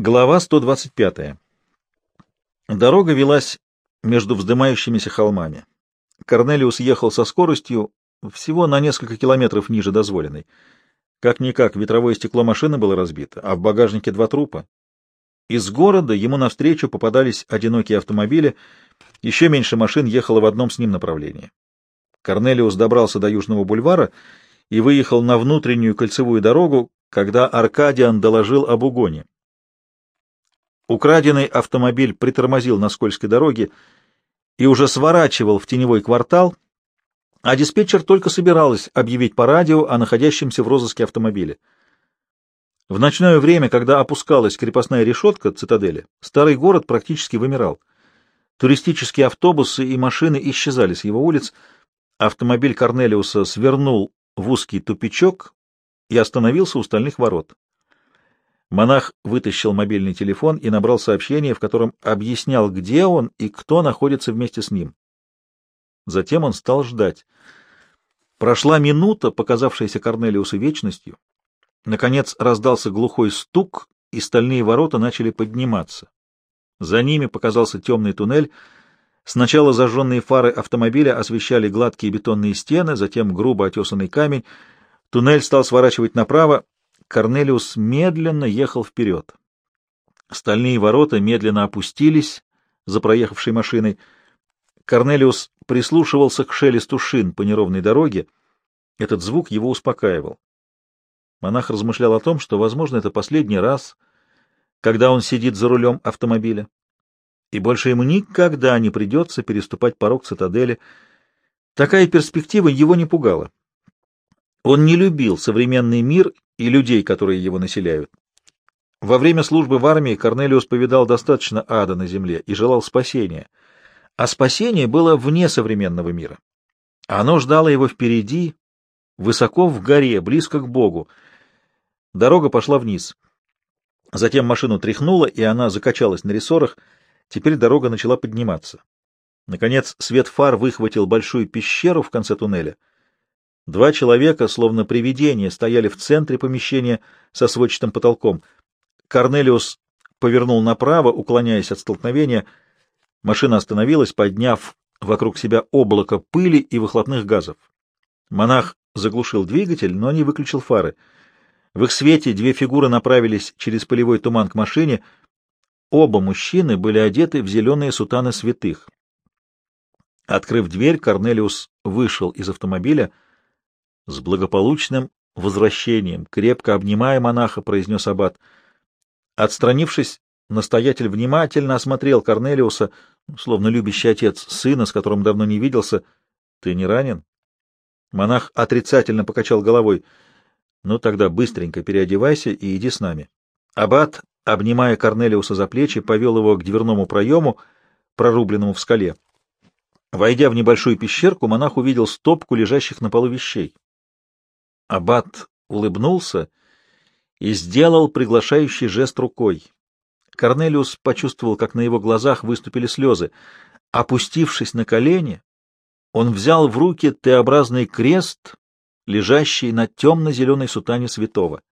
Глава 125. Дорога велась между вздымающимися холмами. Корнелиус ехал со скоростью всего на несколько километров ниже дозволенной. Как-никак ветровое стекло машины было разбито, а в багажнике два трупа. Из города ему навстречу попадались одинокие автомобили, еще меньше машин ехало в одном с ним направлении. Корнелиус добрался до Южного бульвара и выехал на внутреннюю кольцевую дорогу, когда Аркадиан доложил об угоне. Украденный автомобиль притормозил на скользкой дороге и уже сворачивал в теневой квартал, а диспетчер только собиралась объявить по радио о находящемся в розыске автомобиле. В ночное время, когда опускалась крепостная решетка цитадели, старый город практически вымирал. Туристические автобусы и машины исчезали с его улиц, автомобиль Корнелиуса свернул в узкий тупичок и остановился у стальных ворот. Монах вытащил мобильный телефон и набрал сообщение, в котором объяснял, где он и кто находится вместе с ним. Затем он стал ждать. Прошла минута, показавшаяся Корнелиусу вечностью. Наконец раздался глухой стук, и стальные ворота начали подниматься. За ними показался темный туннель. Сначала зажженные фары автомобиля освещали гладкие бетонные стены, затем грубо отесанный камень. Туннель стал сворачивать направо, Корнелиус медленно ехал вперед. Стальные ворота медленно опустились за проехавшей машиной. Корнелиус прислушивался к шелесту шин по неровной дороге. Этот звук его успокаивал. Монах размышлял о том, что, возможно, это последний раз, когда он сидит за рулем автомобиля, и больше ему никогда не придется переступать порог цитадели. Такая перспектива его не пугала. Он не любил современный мир и людей, которые его населяют. Во время службы в армии Корнелиус повидал достаточно ада на земле и желал спасения. А спасение было вне современного мира. Оно ждало его впереди, высоко в горе, близко к Богу. Дорога пошла вниз. Затем машину тряхнуло, и она закачалась на рессорах. Теперь дорога начала подниматься. Наконец свет фар выхватил большую пещеру в конце туннеля — Два человека, словно привидения, стояли в центре помещения со сводчатым потолком. Корнелиус повернул направо, уклоняясь от столкновения. Машина остановилась, подняв вокруг себя облако пыли и выхлопных газов. Монах заглушил двигатель, но не выключил фары. В их свете две фигуры направились через полевой туман к машине. Оба мужчины были одеты в зеленые сутаны святых. Открыв дверь, Корнелиус вышел из автомобиля — с благополучным возвращением, крепко обнимая монаха, произнес аббат. Отстранившись, настоятель внимательно осмотрел Корнелиуса, словно любящий отец сына, с которым давно не виделся. — Ты не ранен? Монах отрицательно покачал головой. — Ну тогда быстренько переодевайся и иди с нами. Аббат, обнимая Корнелиуса за плечи, повел его к дверному проему, прорубленному в скале. Войдя в небольшую пещерку, монах увидел стопку лежащих на полу вещей. Аббат улыбнулся и сделал приглашающий жест рукой. Корнелиус почувствовал, как на его глазах выступили слезы. Опустившись на колени, он взял в руки Т-образный крест, лежащий на темно-зеленой сутане святого.